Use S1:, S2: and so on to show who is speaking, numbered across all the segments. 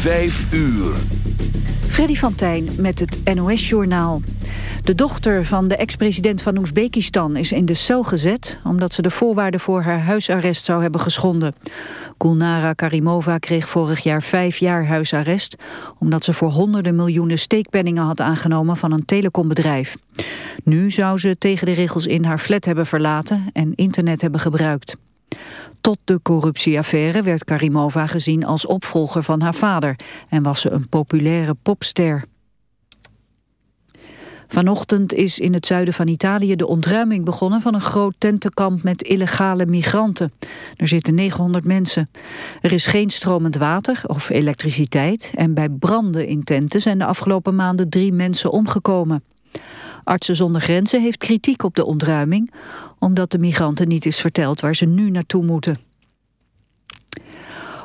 S1: 5 uur.
S2: Freddy van Tijn met het NOS-journaal. De dochter van de ex-president van Oezbekistan is in de cel gezet... omdat ze de voorwaarden voor haar huisarrest zou hebben geschonden. Gulnara Karimova kreeg vorig jaar vijf jaar huisarrest... omdat ze voor honderden miljoenen steekpenningen had aangenomen van een telecombedrijf. Nu zou ze tegen de regels in haar flat hebben verlaten en internet hebben gebruikt. Tot de corruptieaffaire werd Karimova gezien als opvolger van haar vader... en was ze een populaire popster. Vanochtend is in het zuiden van Italië de ontruiming begonnen van een groot tentenkamp met illegale migranten. Er zitten 900 mensen. Er is geen stromend water of elektriciteit en bij branden in tenten zijn de afgelopen maanden drie mensen omgekomen. Artsen zonder Grenzen heeft kritiek op de ontruiming... omdat de migranten niet is verteld waar ze nu naartoe moeten.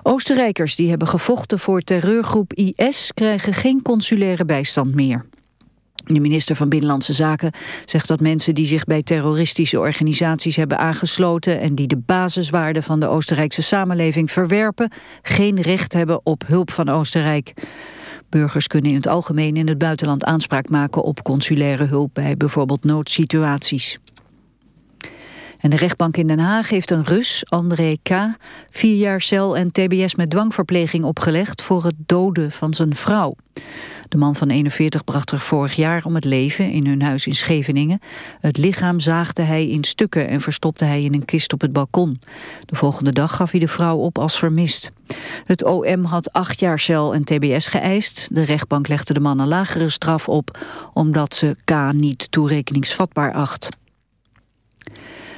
S2: Oostenrijkers die hebben gevochten voor terreurgroep IS... krijgen geen consulaire bijstand meer. De minister van Binnenlandse Zaken zegt dat mensen die zich bij terroristische organisaties hebben aangesloten en die de basiswaarden van de Oostenrijkse samenleving verwerpen, geen recht hebben op hulp van Oostenrijk. Burgers kunnen in het algemeen in het buitenland aanspraak maken op consulaire hulp bij bijvoorbeeld noodsituaties. En de rechtbank in Den Haag heeft een Rus, André K., vier jaar cel en tbs met dwangverpleging opgelegd voor het doden van zijn vrouw. De man van 41 bracht er vorig jaar om het leven in hun huis in Scheveningen. Het lichaam zaagde hij in stukken en verstopte hij in een kist op het balkon. De volgende dag gaf hij de vrouw op als vermist. Het OM had acht jaar cel en tbs geëist. De rechtbank legde de man een lagere straf op... omdat ze K niet toerekeningsvatbaar acht.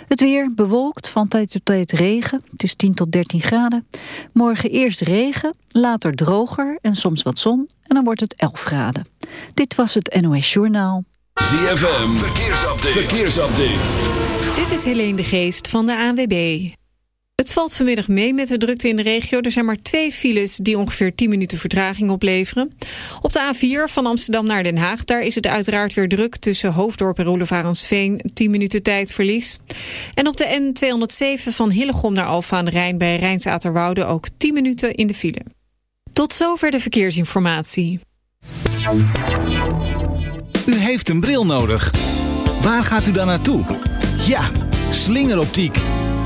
S2: Het weer bewolkt, van tijd tot tijd regen. Het is 10 tot 13 graden. Morgen eerst regen, later droger en soms wat zon. En dan wordt het 11 graden. Dit was het NOS Journaal.
S1: ZFM, verkeersupdate. verkeersupdate.
S3: Dit is Helene de Geest van de ANWB. Het valt vanmiddag mee met de drukte in de regio. Er zijn maar twee files die ongeveer 10 minuten vertraging opleveren. Op de A4 van Amsterdam naar Den Haag... daar is het uiteraard weer druk tussen Hoofddorp en Roelevarensveen. 10 minuten tijdverlies. En op de N207 van Hillegom naar Alfa aan de Rijn... bij Rijnsaterwoude ook 10 minuten in de file. Tot zover de verkeersinformatie.
S4: U heeft een bril nodig. Waar gaat u dan naartoe? Ja, slingeroptiek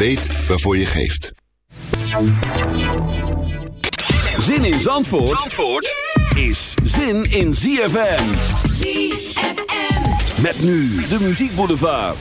S5: Weet waarvoor je geeft.
S1: Zin in Zandvoort, Zandvoort is zin in ZFM. ZFM. Met nu de muziekboulevard.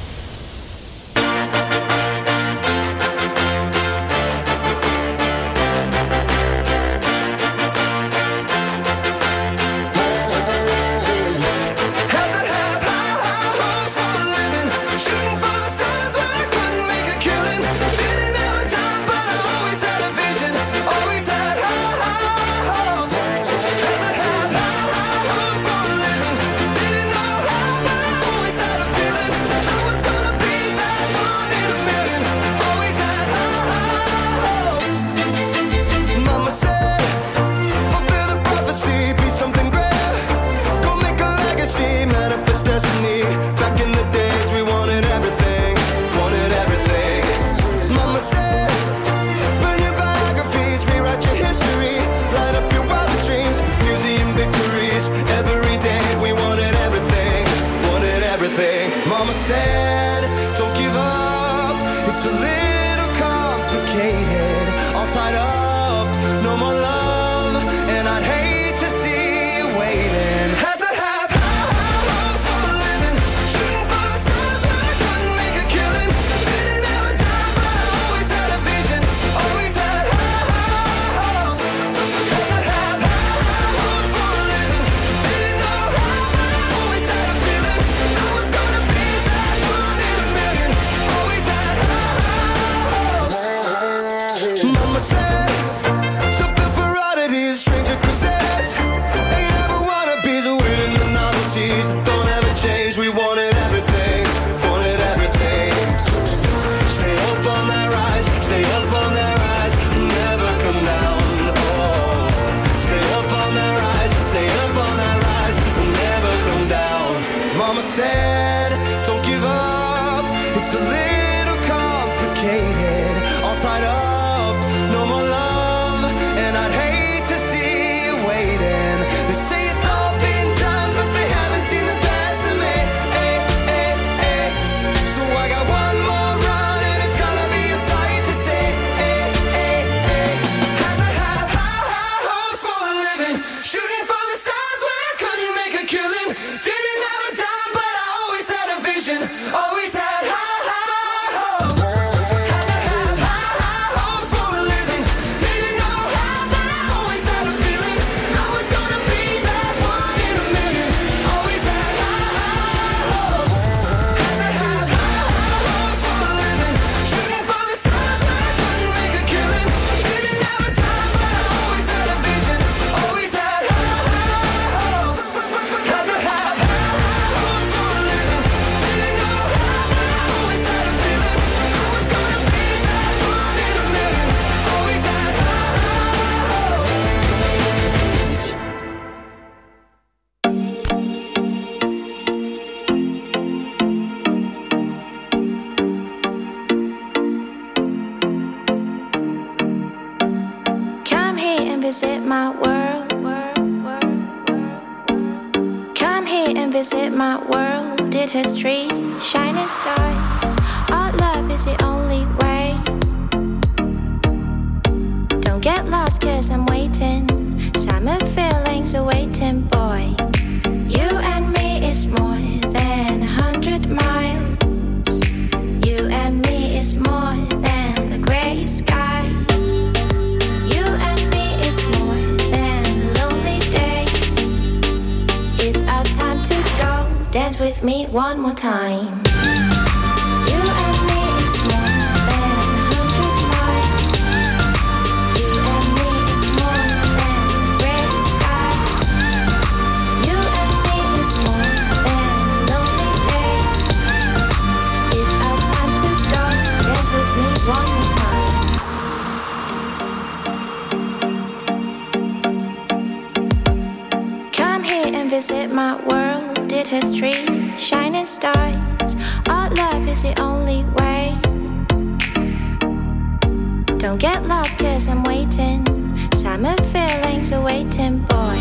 S6: Don't get lost, cause I'm waiting. Summer feelings are waiting, boy.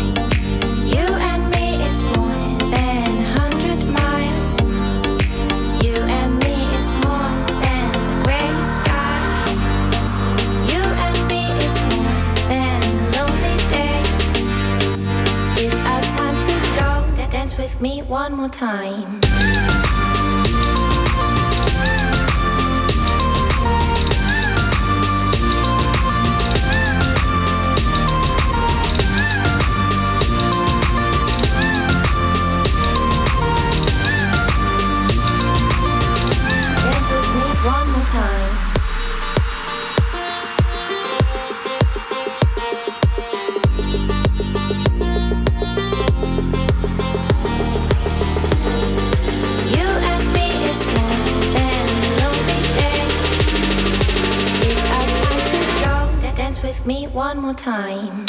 S6: You and me is more than hundred miles. You and me is more than the sky. You and me is more than lonely days. It's our time to go. Dance with me one more time.
S7: time.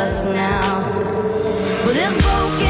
S7: us
S8: now. Well, this broken.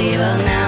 S8: evil now.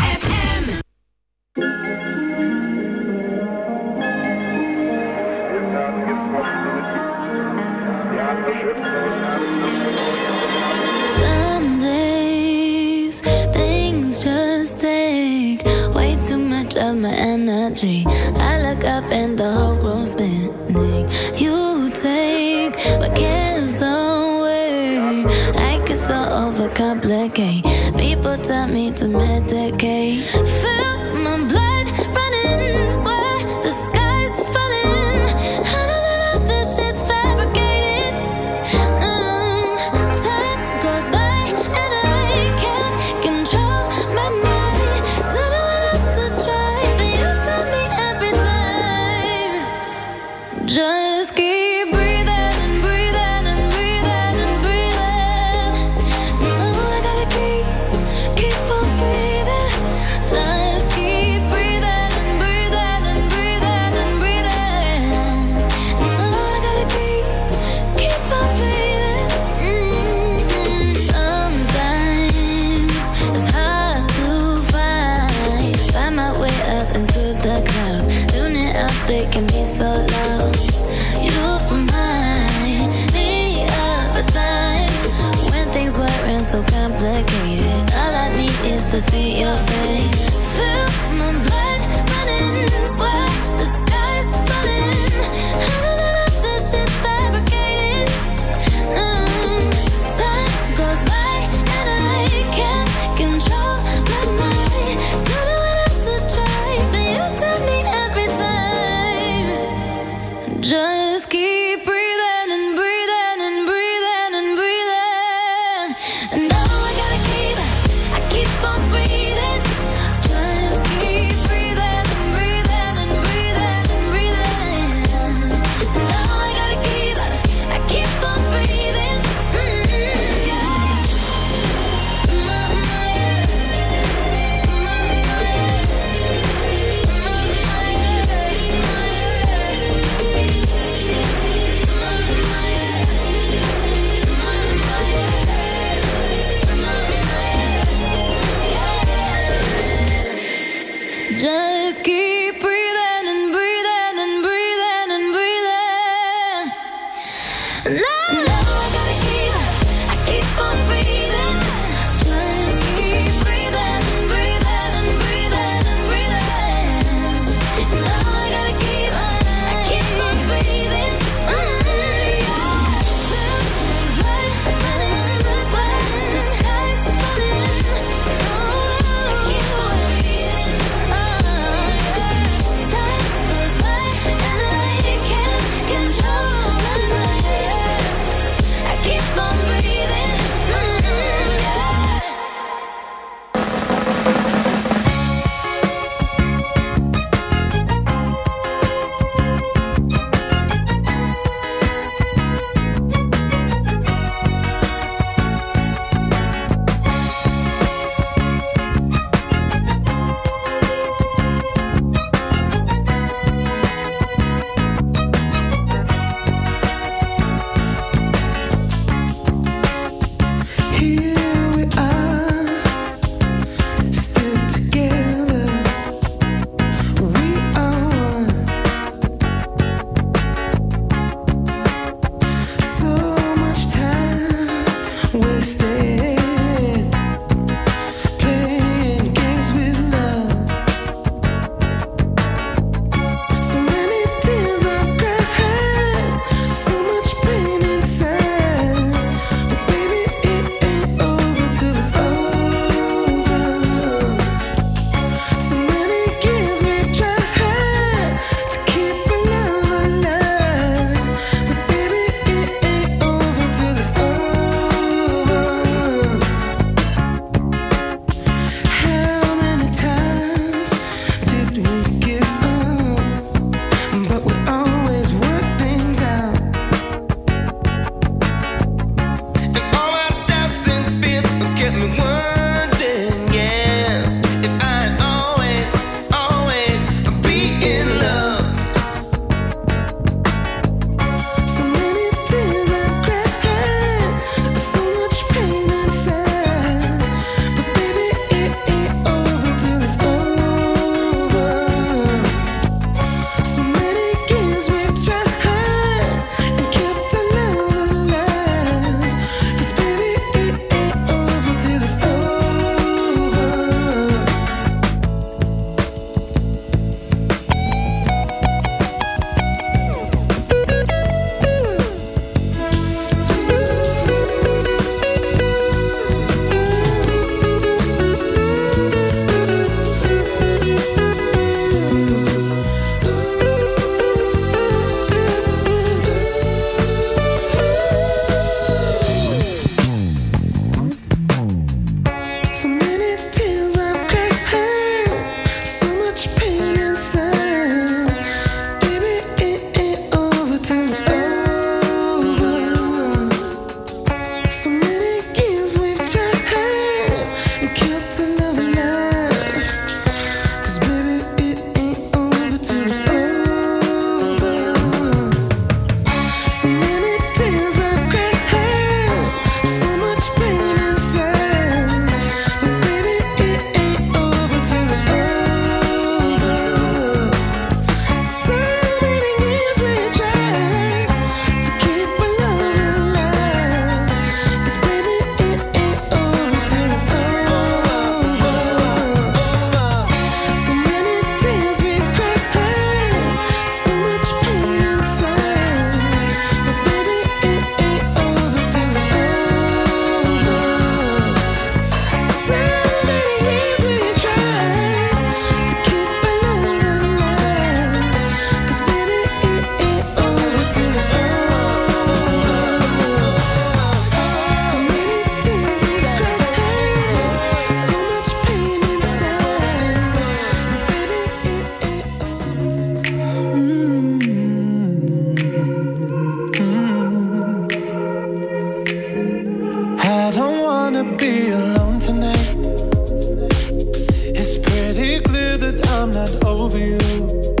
S9: I'm
S10: not over you.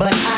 S11: but I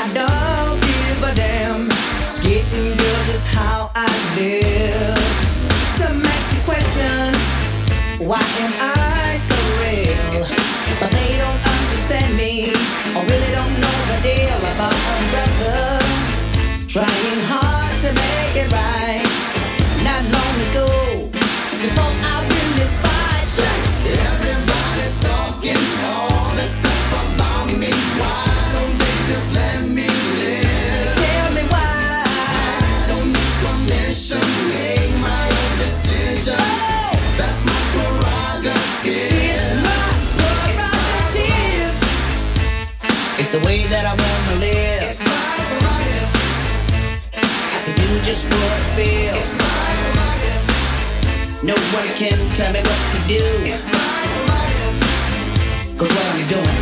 S11: No one can tell me what to do. It's my life. Cause what I'm doing.